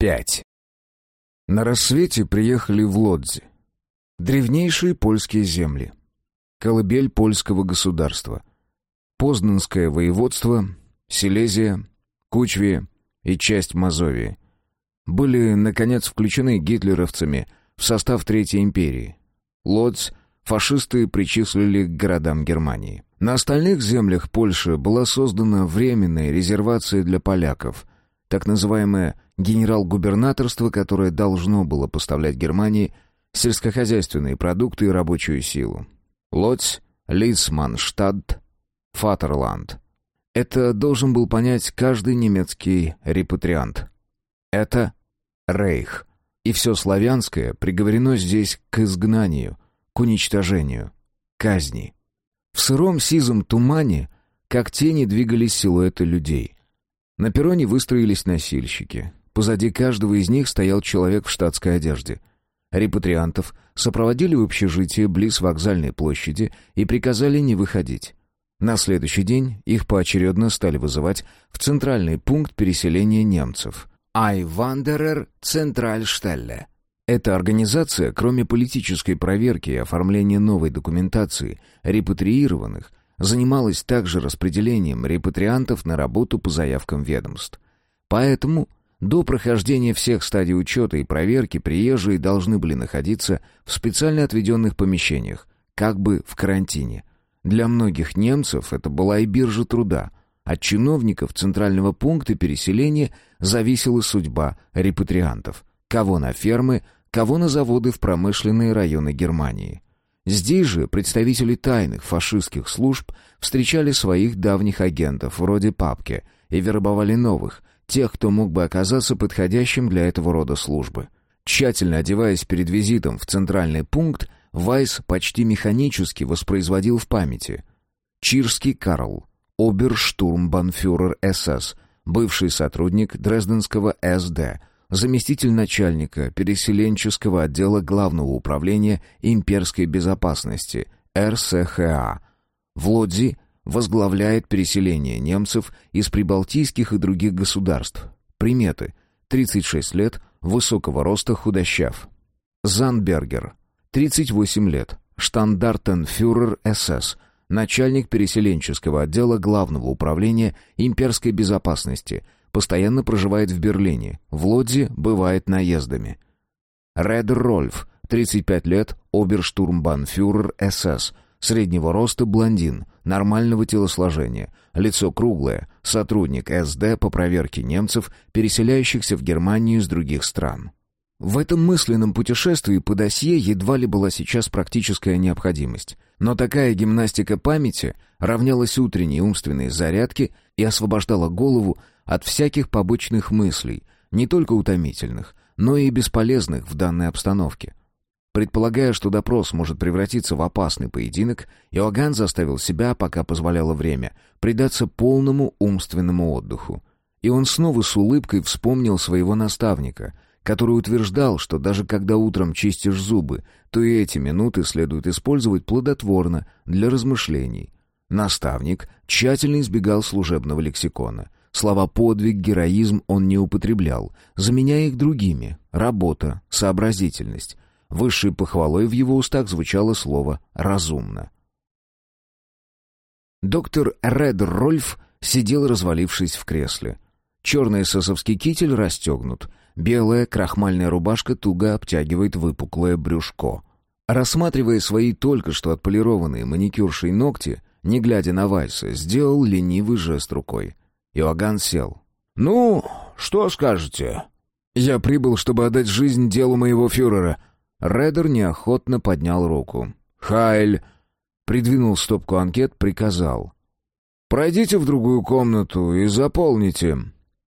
5. На рассвете приехали в Лодзи. Древнейшие польские земли. Колыбель польского государства. Познанское воеводство, Силезия, Кучвия и часть Мазовии. Были, наконец, включены гитлеровцами в состав Третьей империи. Лодзь фашисты причислили к городам Германии. На остальных землях Польши была создана временная резервация для поляков, так называемое генерал-губернаторство, которое должно было поставлять Германии сельскохозяйственные продукты и рабочую силу. Лодзь, Лисманштадт, Фатерланд. Это должен был понять каждый немецкий репатриант. Это Рейх. И все славянское приговорено здесь к изгнанию, к уничтожению, казни. В сыром сизом тумане, как тени, двигались силуэты людей. На перроне выстроились носильщики. Позади каждого из них стоял человек в штатской одежде. Репатриантов сопроводили в общежитие близ вокзальной площади и приказали не выходить. На следующий день их поочередно стали вызывать в центральный пункт переселения немцев. «Айвандерер Центральштелле». Эта организация, кроме политической проверки и оформления новой документации репатриированных, занималась также распределением репатриантов на работу по заявкам ведомств. Поэтому до прохождения всех стадий учета и проверки приезжие должны были находиться в специально отведенных помещениях, как бы в карантине. Для многих немцев это была и биржа труда. От чиновников центрального пункта переселения зависела судьба репатриантов. Кого на фермы, кого на заводы в промышленные районы Германии. Здесь же представители тайных фашистских служб встречали своих давних агентов, вроде Папки, и вербовали новых, тех, кто мог бы оказаться подходящим для этого рода службы. Тщательно одеваясь перед визитом в центральный пункт, Вайс почти механически воспроизводил в памяти. Чирский Карл, оберштурмбанфюрер СС, бывший сотрудник Дрезденского СД, заместитель начальника переселенческого отдела Главного управления имперской безопасности РСХА. В Лодзи возглавляет переселение немцев из прибалтийских и других государств. Приметы. 36 лет, высокого роста, худощав. Занбергер. 38 лет. Штандартенфюрер СС. Начальник переселенческого отдела Главного управления имперской безопасности. Постоянно проживает в Берлине. В Лодзе бывает наездами. Редер Рольф. 35 лет. Оберштурмбанфюрер СС Среднего роста блондин, нормального телосложения, лицо круглое, сотрудник СД по проверке немцев, переселяющихся в Германию из других стран. В этом мысленном путешествии по досье едва ли была сейчас практическая необходимость. Но такая гимнастика памяти равнялась утренней умственной зарядке и освобождала голову от всяких побочных мыслей, не только утомительных, но и бесполезных в данной обстановке. Предполагая, что допрос может превратиться в опасный поединок, Иоганн заставил себя, пока позволяло время, предаться полному умственному отдыху. И он снова с улыбкой вспомнил своего наставника, который утверждал, что даже когда утром чистишь зубы, то и эти минуты следует использовать плодотворно для размышлений. Наставник тщательно избегал служебного лексикона. Слова «подвиг», «героизм» он не употреблял, заменяя их другими — работа, сообразительность — Высшей похвалой в его устах звучало слово «разумно». Доктор Ред Рольф сидел, развалившись в кресле. Черный эсэсовский китель расстегнут, белая крахмальная рубашка туго обтягивает выпуклое брюшко. Рассматривая свои только что отполированные маникюршей ногти, не глядя на Вальса, сделал ленивый жест рукой. Иоганн сел. «Ну, что скажете?» «Я прибыл, чтобы отдать жизнь делу моего фюрера», Редер неохотно поднял руку. «Хайль!» Придвинул стопку анкет, приказал. «Пройдите в другую комнату и заполните».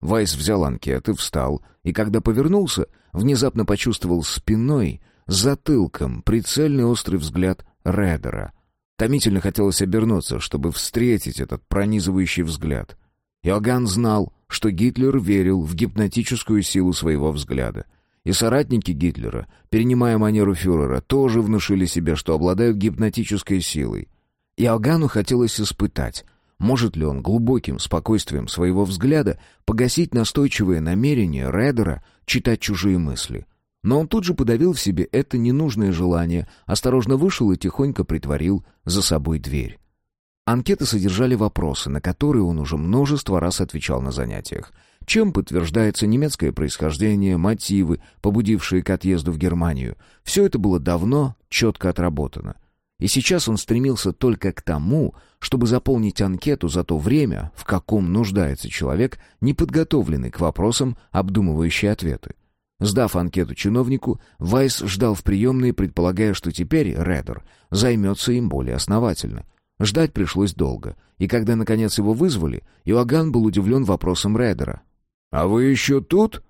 Вайс взял анкеты, встал, и когда повернулся, внезапно почувствовал спиной, затылком, прицельный острый взгляд Редера. Томительно хотелось обернуться, чтобы встретить этот пронизывающий взгляд. Иоганн знал, что Гитлер верил в гипнотическую силу своего взгляда — и соратники Гитлера, перенимая манеру фюрера, тоже внушили себе, что обладают гипнотической силой. Иоганну хотелось испытать, Может ли он глубоким спокойствием своего взгляда погасить настойчивое намерение Редера читать чужие мысли? Но он тут же подавил в себе это ненужное желание, осторожно вышел и тихонько притворил за собой дверь. Анкеты содержали вопросы, на которые он уже множество раз отвечал на занятиях. Чем подтверждается немецкое происхождение, мотивы, побудившие к отъезду в Германию. Все это было давно четко отработано. И сейчас он стремился только к тому, чтобы заполнить анкету за то время, в каком нуждается человек, не подготовленный к вопросам, обдумывающий ответы. Сдав анкету чиновнику, Вайс ждал в приемной, предполагая, что теперь Редер займется им более основательно. Ждать пришлось долго, и когда, наконец, его вызвали, Иоганн был удивлен вопросом Редера. «А вы еще тут?»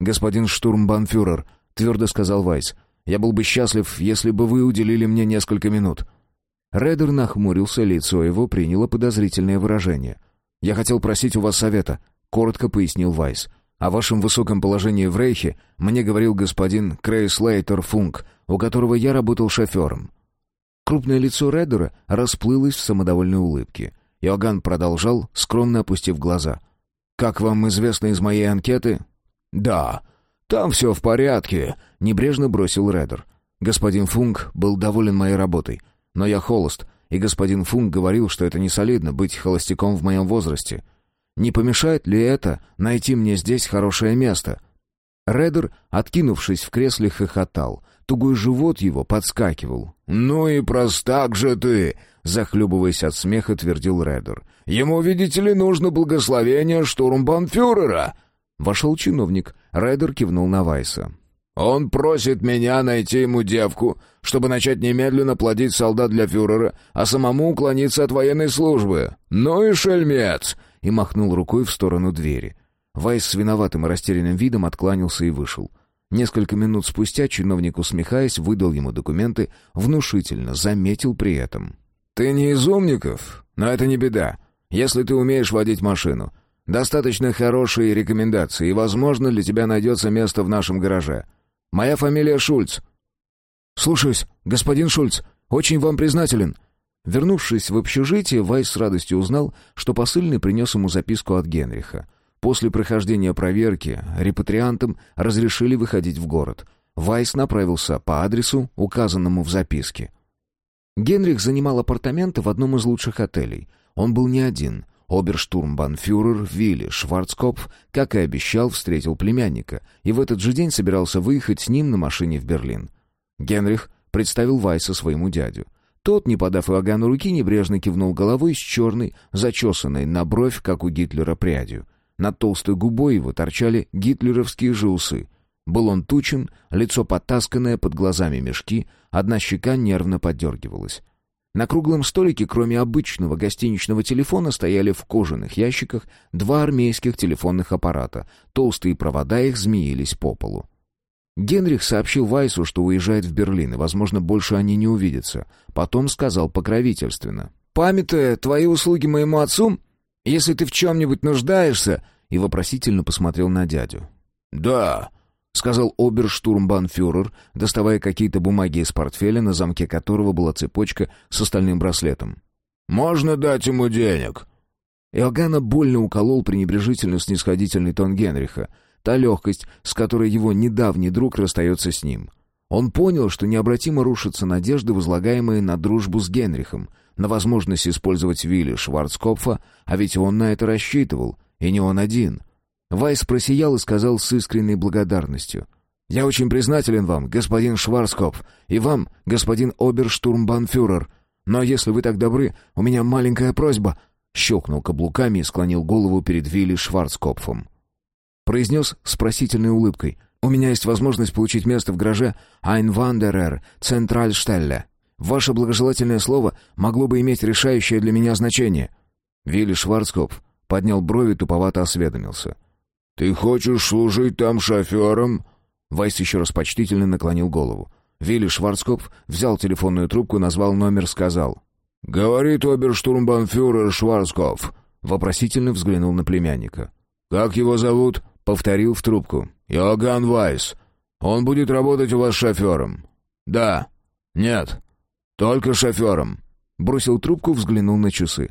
«Господин штурмбанфюрер», — твердо сказал Вайс, я был бы счастлив, если бы вы уделили мне несколько минут». Редер нахмурился, лицо его приняло подозрительное выражение. «Я хотел просить у вас совета», — коротко пояснил Вайс. «О вашем высоком положении в Рейхе мне говорил господин Крейслейтер Функ, у которого я работал шофером». Крупное лицо Редера расплылось в самодовольной улыбке. Иоганн продолжал, скромно опустив глаза. «Как вам известно из моей анкеты?» «Да, там все в порядке», — небрежно бросил Редер. «Господин Функ был доволен моей работой, но я холост, и господин Функ говорил, что это не солидно быть холостяком в моем возрасте. Не помешает ли это найти мне здесь хорошее место?» Редер, откинувшись в кресле, хохотал. Тугой живот его подскакивал. «Ну и простак же ты!» — захлебываясь от смеха, твердил Редер. «Ему, видите ли, нужно благословение штурмбанфюрера!» Вошел чиновник. Редер кивнул на Вайса. Он просит меня найти ему девку, чтобы начать немедленно плодить солдат для фюрера, а самому уклониться от военной службы. Ну и шельмец!» И махнул рукой в сторону двери. Вайс с виноватым и растерянным видом откланялся и вышел. Несколько минут спустя чиновник, усмехаясь, выдал ему документы, внушительно заметил при этом. «Ты не из умников, но это не беда, если ты умеешь водить машину. Достаточно хорошие рекомендации, и, возможно, для тебя найдется место в нашем гараже. Моя фамилия Шульц». «Слушаюсь, господин Шульц. Очень вам признателен». Вернувшись в общежитие, Вайс с радостью узнал, что посыльный принес ему записку от Генриха. После прохождения проверки репатриантам разрешили выходить в город. Вайс направился по адресу, указанному в записке. Генрих занимал апартаменты в одном из лучших отелей. Он был не один — Оберштурмбанфюрер Вилли Шварцкопф, как и обещал, встретил племянника и в этот же день собирался выехать с ним на машине в Берлин. Генрих представил Вайса своему дядю. Тот, не подав Иоганну руки, небрежно кивнул головой с черной, зачесанной на бровь, как у Гитлера, прядью. Над толстой губой его торчали гитлеровские же усы. Был он тучен, лицо потасканное, под глазами мешки, одна щека нервно подергивалась. На круглом столике, кроме обычного гостиничного телефона, стояли в кожаных ящиках два армейских телефонных аппарата. Толстые провода их змеились по полу. Генрих сообщил Вайсу, что уезжает в Берлин, и, возможно, больше они не увидятся. Потом сказал покровительственно. «Памятая твои услуги моему отцу, если ты в чем-нибудь нуждаешься...» И вопросительно посмотрел на дядю. «Да, — сказал оберштурмбанфюрер, доставая какие-то бумаги из портфеля, на замке которого была цепочка с остальным браслетом. «Можно дать ему денег?» Иоганна больно уколол пренебрежительно снисходительный тон Генриха, та легкость, с которой его недавний друг расстается с ним. Он понял, что необратимо рушатся надежды, возлагаемые на дружбу с Генрихом, на возможность использовать Вилли Шварцкопфа, а ведь он на это рассчитывал, и не он один. Вайс просиял и сказал с искренней благодарностью. «Я очень признателен вам, господин Шварцкопф, и вам, господин оберштурмбанфюрер. Но если вы так добры, у меня маленькая просьба». Щелкнул каблуками и склонил голову перед Вилли Шварцкопфом. Произнес с просительной улыбкой. «У меня есть возможность получить место в гараже Айнвандерер Центральштелле. Ваше благожелательное слово могло бы иметь решающее для меня значение». Вилли Шварцкопф поднял брови, туповато осведомился. «Ты хочешь служить там шофером?» Вайс еще раз почтительно наклонил голову. Вилли Шварцкопф взял телефонную трубку, назвал номер, сказал. «Говорит оберштурмбанфюрер Шварцкопф». Вопросительно взглянул на племянника. «Как его зовут?» — повторил в трубку. «Иоганн Вайс. Он будет работать у вас шофером». «Да». «Нет». «Только шофером». Бросил трубку, взглянул на часы.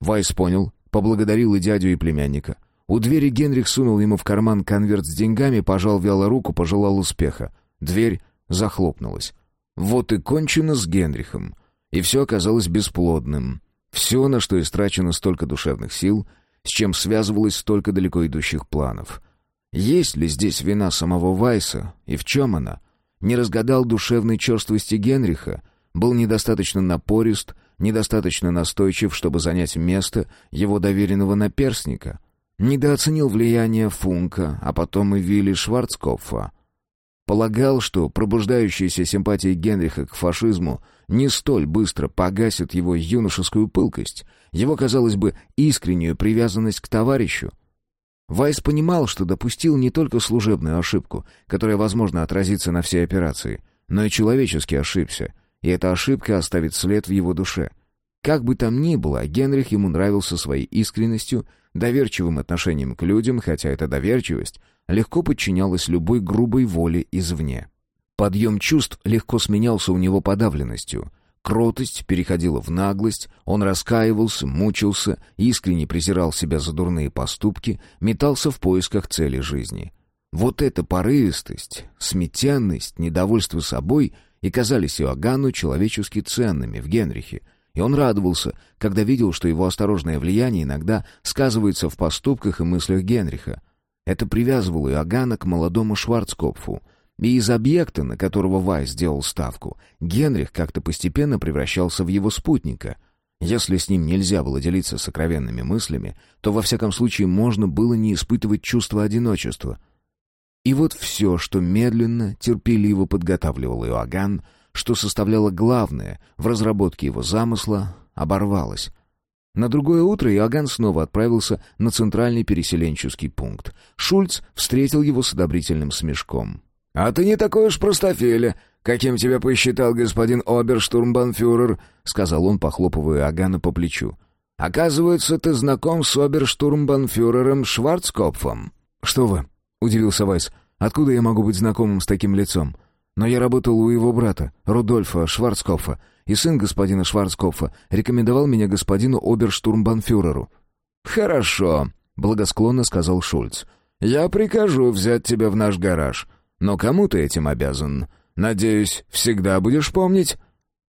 Вайс понял, поблагодарил и дядю, и племянника. У двери Генрих сунул ему в карман конверт с деньгами, пожал вяло руку, пожелал успеха. Дверь захлопнулась. Вот и кончено с Генрихом. И все оказалось бесплодным. Все, на что истрачено столько душевных сил, с чем связывалось столько далеко идущих планов. Есть ли здесь вина самого Вайса, и в чем она? Не разгадал душевной черствости Генриха, был недостаточно напорист, недостаточно настойчив, чтобы занять место его доверенного наперсника. Недооценил влияние Функа, а потом и Вилли Шварцкопфа. Полагал, что пробуждающиеся симпатии Генриха к фашизму не столь быстро погасят его юношескую пылкость, его, казалось бы, искреннюю привязанность к товарищу. Вайс понимал, что допустил не только служебную ошибку, которая, возможно, отразится на всей операции, но и человечески ошибся, и эта ошибка оставит след в его душе. Как бы там ни было, Генрих ему нравился своей искренностью, доверчивым отношением к людям, хотя эта доверчивость легко подчинялась любой грубой воле извне. Подъем чувств легко сменялся у него подавленностью. Кротость переходила в наглость, он раскаивался, мучился, искренне презирал себя за дурные поступки, метался в поисках цели жизни. Вот эта порывистость, сметенность, недовольство собой и казались Иоганну человечески ценными в Генрихе, и он радовался, когда видел, что его осторожное влияние иногда сказывается в поступках и мыслях Генриха. Это привязывало Иоганна к молодому Шварцкопфу, и из объекта, на которого Вайс сделал ставку, Генрих как-то постепенно превращался в его спутника. Если с ним нельзя было делиться сокровенными мыслями, то во всяком случае можно было не испытывать чувство одиночества. И вот все, что медленно, терпеливо подготавливал Иоганн, что составляло главное в разработке его замысла, оборвалось. На другое утро Иоганн снова отправился на центральный переселенческий пункт. Шульц встретил его с одобрительным смешком. «А ты не такой уж простофеля, каким тебя посчитал господин оберштурмбанфюрер», — сказал он, похлопывая Иоганна по плечу. «Оказывается, ты знаком с оберштурмбанфюрером Шварцкопфом». «Что вы?» — удивился Вайс. «Откуда я могу быть знакомым с таким лицом? Но я работал у его брата, Рудольфа Шварцкопфа, и сын господина Шварцкопфа рекомендовал меня господину оберштурмбанфюреру». «Хорошо», — благосклонно сказал Шульц. «Я прикажу взять тебя в наш гараж. Но кому ты этим обязан? Надеюсь, всегда будешь помнить?»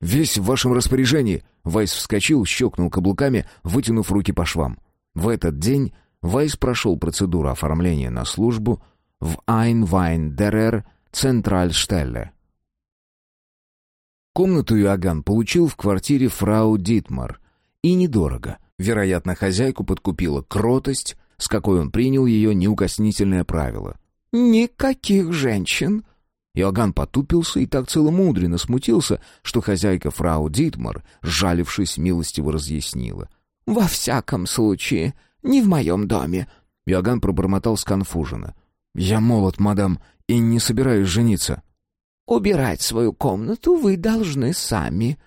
«Весь в вашем распоряжении!» Вайс вскочил, щелкнул каблуками, вытянув руки по швам. В этот день Вайс прошел процедуру оформления на службу в Einwandererzentralstelle. Комнату Иоганн получил в квартире фрау Дитмар. И недорого. Вероятно, хозяйку подкупила кротость, с какой он принял ее неукоснительное правило. «Никаких женщин!» Иоганн потупился и так целомудренно смутился, что хозяйка фрау Дитмар, сжалившись, милостиво разъяснила. «Во всяком случае, не в моем доме». Иоганн пробормотал сконфуженно. «Я молод, мадам, и не собираюсь жениться». «Убирать свою комнату вы должны сами».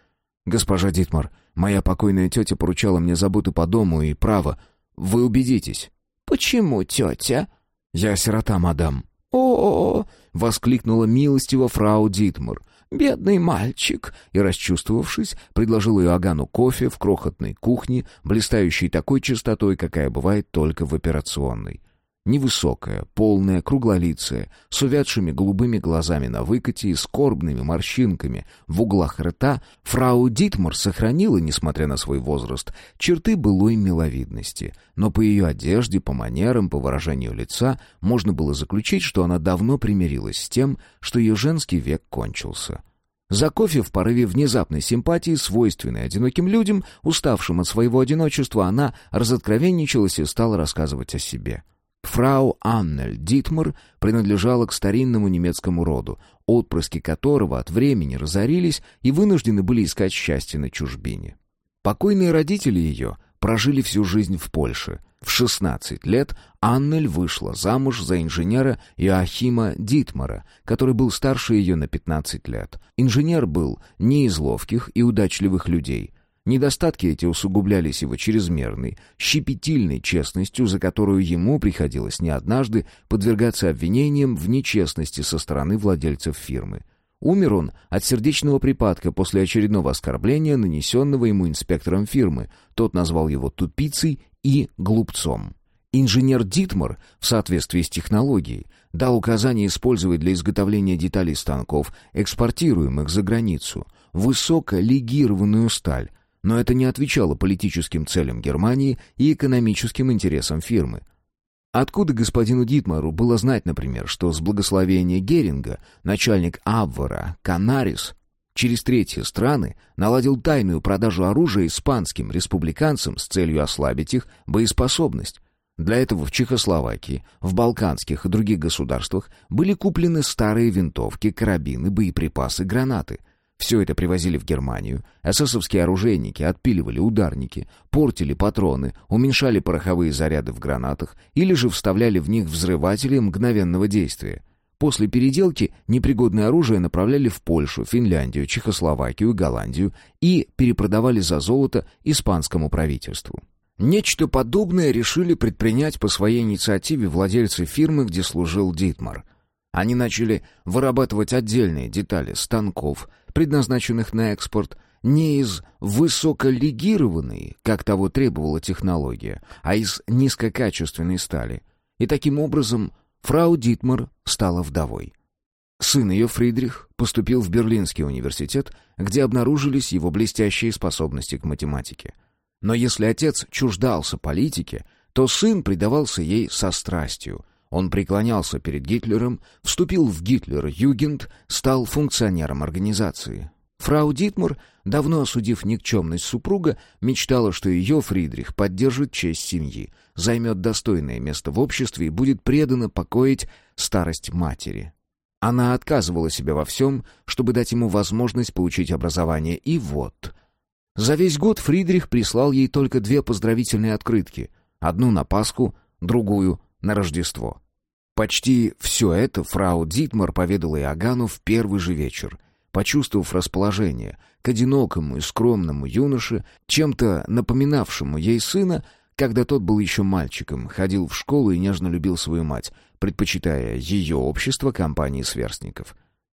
«Госпожа Дитмар, моя покойная тетя поручала мне заботу по дому и право. Вы убедитесь». «Почему тетя?» «Я сирота, мадам». «О-о-о!» — воскликнула милостиво фрау Дитмар. «Бедный мальчик!» И, расчувствовавшись, предложил Иоганну кофе в крохотной кухне, блистающей такой чистотой, какая бывает только в операционной. Невысокая, полная, круглолицая, с увядшими голубыми глазами на выкате и скорбными морщинками. В углах рта, фрау Дитмар сохранила, несмотря на свой возраст, черты былой миловидности, но по ее одежде, по манерам, по выражению лица можно было заключить, что она давно примирилась с тем, что ее женский век кончился. За кофе в порыве внезапной симпатии, свойственной одиноким людям, уставшим от своего одиночества, она разоткровенничалась и стала рассказывать о себе — Фрау Аннель Дитмар принадлежала к старинному немецкому роду, отпрыски которого от времени разорились и вынуждены были искать счастье на чужбине. Покойные родители ее прожили всю жизнь в Польше. В 16 лет Аннель вышла замуж за инженера Иоахима Дитмара, который был старше ее на 15 лет. Инженер был не из ловких и удачливых людей – Недостатки эти усугублялись его чрезмерной, щепетильной честностью, за которую ему приходилось не однажды подвергаться обвинениям в нечестности со стороны владельцев фирмы. Умер он от сердечного припадка после очередного оскорбления, нанесенного ему инспектором фирмы. Тот назвал его тупицей и глупцом. Инженер Дитмар, в соответствии с технологией, дал указание использовать для изготовления деталей станков, экспортируемых за границу, высоколегированную сталь, но это не отвечало политическим целям Германии и экономическим интересам фирмы. Откуда господину Дитмару было знать, например, что с благословения Геринга начальник Абвара Канарис через третьи страны наладил тайную продажу оружия испанским республиканцам с целью ослабить их боеспособность? Для этого в Чехословакии, в Балканских и других государствах были куплены старые винтовки, карабины, боеприпасы, гранаты — все это привозили в Германию. Эсэсовские оружейники отпиливали ударники, портили патроны, уменьшали пороховые заряды в гранатах или же вставляли в них взрыватели мгновенного действия. После переделки непригодное оружие направляли в Польшу, Финляндию, Чехословакию, Голландию и перепродавали за золото испанскому правительству. Нечто подобное решили предпринять по своей инициативе владельцы фирмы, где служил Дитмар. Они начали вырабатывать отдельные детали станков, предназначенных на экспорт, не из высоколегированной, как того требовала технология, а из низкокачественной стали. И таким образом фрау Дитмар стала вдовой. Сын ее, Фридрих, поступил в Берлинский университет, где обнаружились его блестящие способности к математике. Но если отец чуждался политики, то сын предавался ей со страстью — он преклонялся перед Гитлером, вступил в Гитлер-Югент, стал функционером организации. Фрау Дитмар, давно осудив никчемность супруга, мечтала, что ее Фридрих поддержит честь семьи, займет достойное место в обществе и будет преданно покоить старость матери. Она отказывала себя во всем, чтобы дать ему возможность получить образование, и вот... За весь год Фридрих прислал ей только две поздравительные открытки. Одну на Пасху, другую на Рождество. Почти все это фрау Дитмар поведала Иоганну в первый же вечер. Почувствовав расположение к одинокому и скромному юноше, чем-то напоминавшему ей сына, когда тот был еще мальчиком, ходил в школу и нежно любил свою мать, предпочитая ее общество компании сверстников.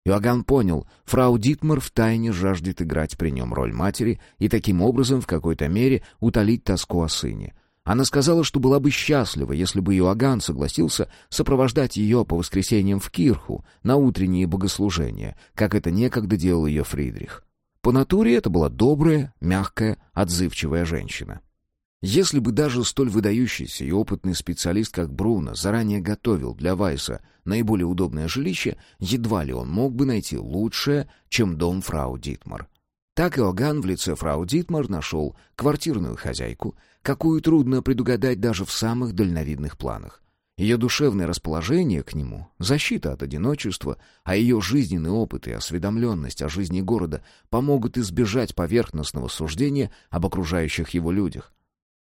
Иоганн понял, фрау Дитмар втайне жаждет играть при нем роль матери и таким образом в какой-то мере утолить тоску о сыне — она сказала, что была бы счастлива, если бы Иоганн согласился сопровождать ее по воскресеньям в Кирху на утренние богослужения, как это некогда делал ее Фридрих. По натуре это была добрая, мягкая, отзывчивая женщина. Если бы даже столь выдающийся и опытный специалист, как Бруно, заранее готовил для Вайса наиболее удобное жилище, едва ли он мог бы найти лучшее, чем дом фрау Дитмар. Так Иоганн в лице фрау Дитмар нашел квартирную хозяйку, какую трудно предугадать даже в самых дальновидных планах. Ее душевное расположение к нему, защита от одиночества, а ее жизненный опыт и осведомленность о жизни города помогут избежать поверхностного суждения об окружающих его людях.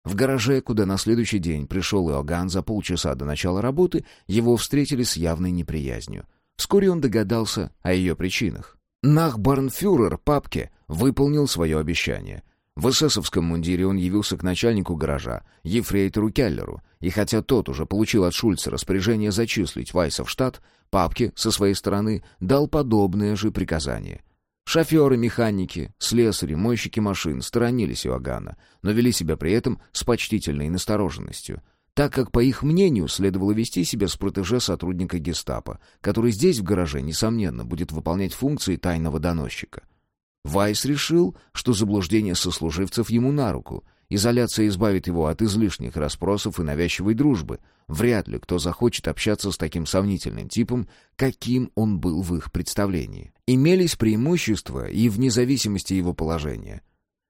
В гараже, куда на следующий день пришел Иоганн за полчаса до начала работы, его встретили с явной неприязнью. Вскоре он догадался о ее причинах. Нахбарнфюрер папке выполнил свое обещание. В эсэсовском мундире он явился к начальнику гаража, ефрейтору Келлеру, и хотя тот уже получил от Шульца распоряжение зачислить Вайса в штат, Папке, со своей стороны, дал подобное же приказание. Шоферы, механики, слесари, мойщики машин сторонились Иоганна, но вели себя при этом с почтительной настороженностью — так как, по их мнению, следовало вести себя с протеже сотрудника гестапо, который здесь, в гараже, несомненно, будет выполнять функции тайного доносчика. Вайс решил, что заблуждение сослуживцев ему на руку. Изоляция избавит его от излишних расспросов и навязчивой дружбы. Вряд ли кто захочет общаться с таким сомнительным типом, каким он был в их представлении. Имелись преимущества и вне зависимости его положения.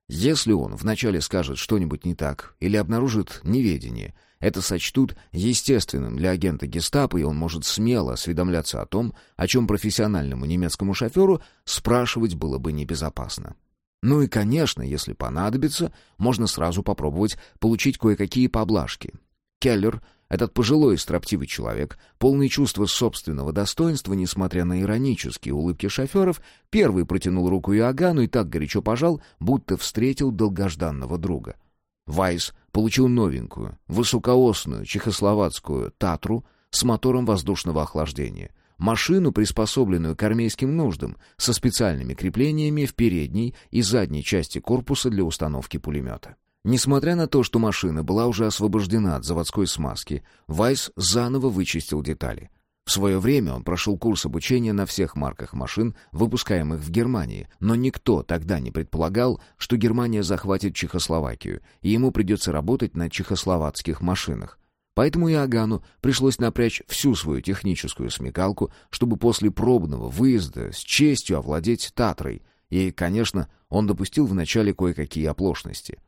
Если он вначале скажет что-нибудь не так или обнаружит неведение, это сочтут естественным для агента гестапо, и он может смело осведомляться о том, о чем профессиональному немецкому шоферу спрашивать было бы небезопасно. Ну и, конечно, если понадобится, можно сразу попробовать получить кое-какие поблажки. Келлер, этот пожилой и строптивый человек, полный чувства собственного достоинства, несмотря на иронические улыбки шоферов, первый протянул руку Иоганну и так горячо пожал, будто встретил долгожданного друга. Вайс получил новенькую, высокоосную чехословацкую «Татру» с мотором воздушного охлаждения. Машину, приспособленную к армейским нуждам, со специальными креплениями в передней и задней части корпуса для установки пулемета. Несмотря на то, что машина была уже освобождена от заводской смазки, Вайс заново вычистил детали. В свое время он прошел курс обучения на всех марках машин, выпускаемых в Германии, но никто тогда не предполагал, что Германия захватит Чехословакию, и ему придется работать на чехословацких машинах. Поэтому Иоганну пришлось напрячь всю свою техническую смекалку, чтобы после пробного выезда с честью овладеть Татрой, и, конечно, он допустил вначале кое-какие оплошности.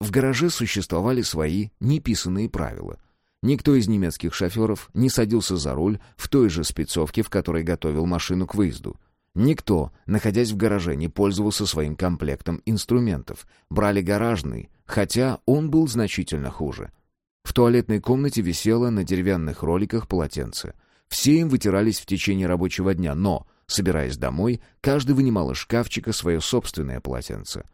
В гараже существовали свои неписанные правила. Никто из немецких шоферов не садился за руль в той же спецовке, в которой готовил машину к выезду. Никто, находясь в гараже, не пользовался своим комплектом инструментов. Брали гаражный, хотя он был значительно хуже. В туалетной комнате висело на деревянных роликах полотенце. Все им вытирались в течение рабочего дня, но, собираясь домой, каждый вынимал из шкафчика свое собственное полотенце.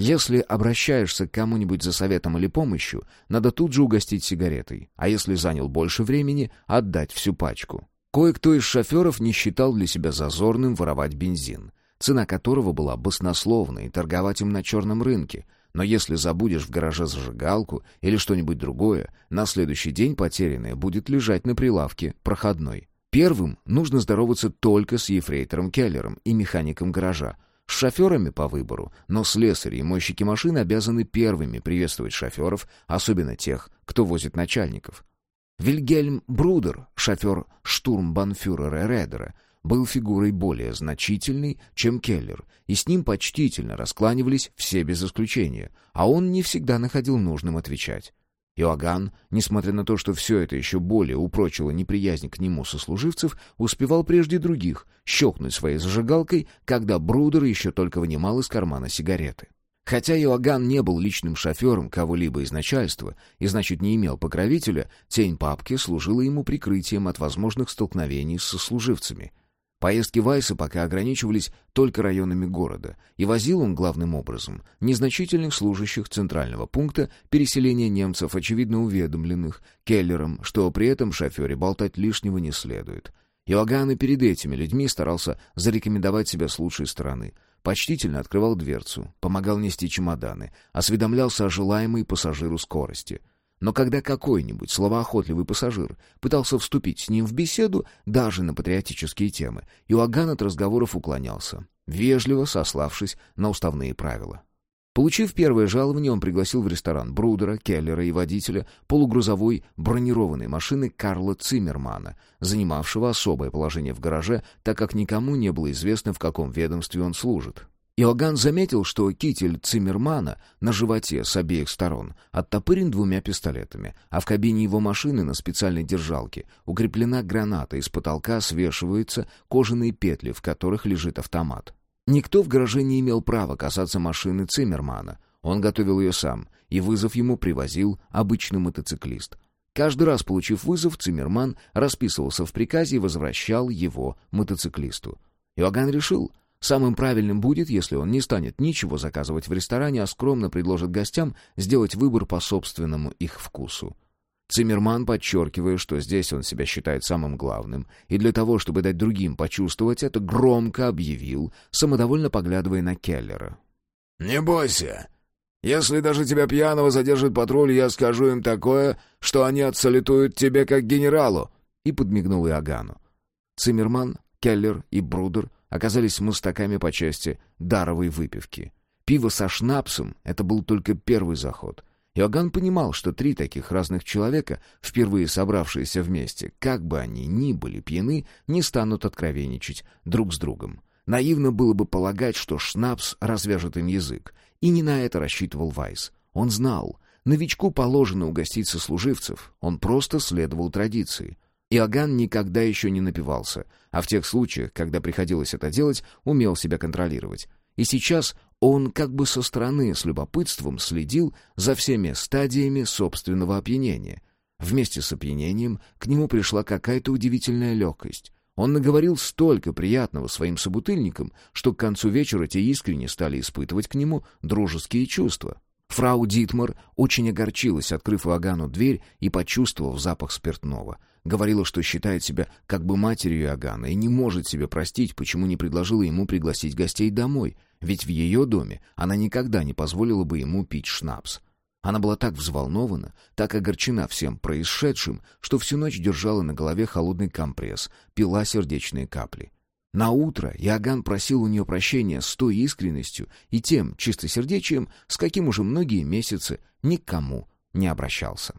Если обращаешься к кому-нибудь за советом или помощью, надо тут же угостить сигаретой, а если занял больше времени, отдать всю пачку. Кое-кто из шоферов не считал для себя зазорным воровать бензин, цена которого была баснословной, и торговать им на черном рынке. Но если забудешь в гараже зажигалку или что-нибудь другое, на следующий день потерянное будет лежать на прилавке проходной. Первым нужно здороваться только с ефрейтором Келлером и механиком гаража, с шоферами по выбору, но слесари и мойщики машин обязаны первыми приветствовать шоферов, особенно тех, кто возит начальников. Вильгельм Брудер, шофер штурмбанфюрера Редера, был фигурой более значительной, чем Келлер, и с ним почтительно раскланивались все без исключения, а он не всегда находил нужным отвечать. Иоганн, несмотря на то, что все это еще более упрочило неприязнь к нему сослуживцев, успевал прежде других щелкнуть своей зажигалкой, когда Брудер еще только вынимал из кармана сигареты. Хотя Иоганн не был личным шофером кого-либо из начальства и, значит, не имел покровителя, тень папки служила ему прикрытием от возможных столкновений с сослуживцами — Поездки Вайса пока ограничивались только районами города, и возил он главным образом незначительных служащих центрального пункта переселения немцев, очевидно уведомленных Келлером, что при этом шофере болтать лишнего не следует. Иоганн и перед этими людьми старался зарекомендовать себя с лучшей стороны. Почтительно открывал дверцу, помогал нести чемоданы, осведомлялся о желаемой пассажиру скорости — но когда какой-нибудь словоохотливый пассажир пытался вступить с ним в беседу, даже на патриотические темы, Иоганн от разговоров уклонялся, вежливо сославшись на уставные правила. Получив первое жалование, он пригласил в ресторан Брудера, Келлера и водителя полугрузовой бронированной машины Карла Циммермана, занимавшего особое положение в гараже, так как никому не было известно, в каком ведомстве он служит. Иоганн заметил, что китель Циммермана на животе с обеих сторон оттопырен двумя пистолетами, а в кабине его машины на специальной держалке укреплена граната, из потолка свешиваются кожаные петли, в которых лежит автомат. Никто в гараже не имел права касаться машины Циммермана. Он готовил ее сам, и вызов ему привозил обычный мотоциклист. Каждый раз, получив вызов, Циммерман расписывался в приказе и возвращал его мотоциклисту. Иоганн решил — Самым правильным будет, если он не станет ничего заказывать в ресторане, а скромно предложит гостям сделать выбор по собственному их вкусу. Циммерман, подчеркивая, что здесь он себя считает самым главным, и для того, чтобы дать другим почувствовать это, громко объявил, самодовольно поглядывая на Келлера. «Не бойся. Если даже тебя пьяного задержит патруль, я скажу им такое, что они отсалютуют тебе как генералу», и подмигнул Иоганну. Циммерман, Келлер и Брудер оказались мустаками по части даровой выпивки. Пиво со шнапсом — это был только первый заход. Иоганн понимал, что три таких разных человека, впервые собравшиеся вместе, как бы они ни были пьяны, не станут откровенничать друг с другом. Наивно было бы полагать, что шнапс развяжет им язык. И не на это рассчитывал Вайс. Он знал, новичку положено угостить сослуживцев, он просто следовал традиции — Иоганн никогда еще не напивался, а в тех случаях, когда приходилось это делать, умел себя контролировать. И сейчас он как бы со стороны с любопытством следил за всеми стадиями собственного опьянения. Вместе с опьянением к нему пришла какая-то удивительная легкость. Он наговорил столько приятного своим собутыльникам, что к концу вечера те искренне стали испытывать к нему дружеские чувства. Фрау Дитмар очень огорчилась, открыв Иоганну дверь и почувствовав запах спиртного. Говорила, что считает себя как бы матерью Иоганна и не может себе простить, почему не предложила ему пригласить гостей домой, ведь в ее доме она никогда не позволила бы ему пить шнапс. Она была так взволнована, так огорчена всем происшедшим, что всю ночь держала на голове холодный компресс, пила сердечные капли. На утро Иоганн просил у нее прощения с той искренностью и тем чистосердечием, с каким уже многие месяцы никому не обращался.